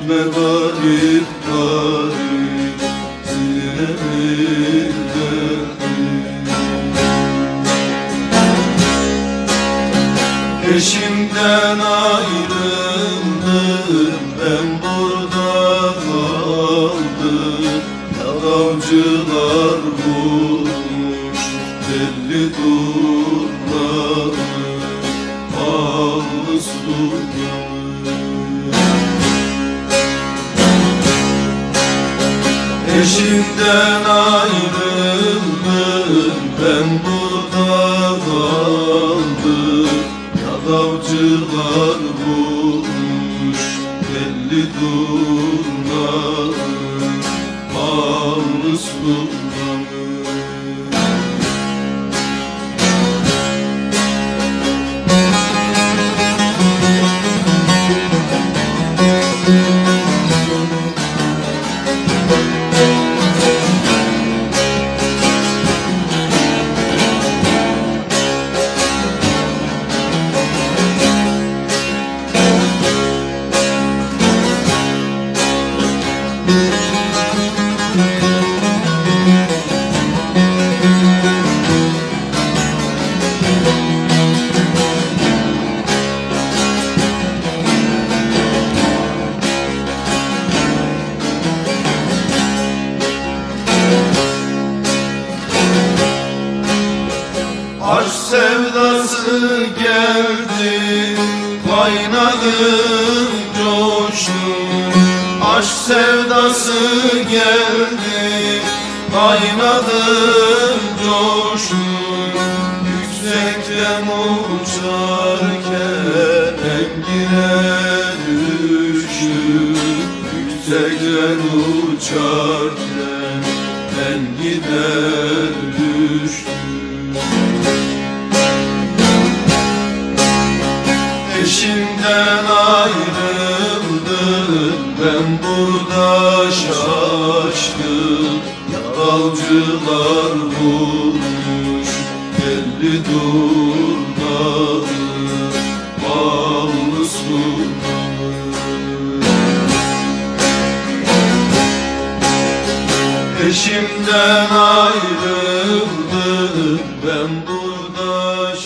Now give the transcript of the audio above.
etme garip garip Sinemin derdi Eşimden ayrıldım ben burada kaldım. Yalavcılar vurmuş belli durmadı. Ağlı Eşimden ayrıldım ben burada kaldım. Yalavcılar vurmuş belli durmadı geldi Kaynadım coştum Aşk sevdası geldi Kaynadım coştum Yüksekten uçarken Engine düştüm Yüksekten uçarken Engine düştüm şaştım Yalavcılar vurmuş belli durmadı Bağlı sultanım Eşimden ayrıldım ben burada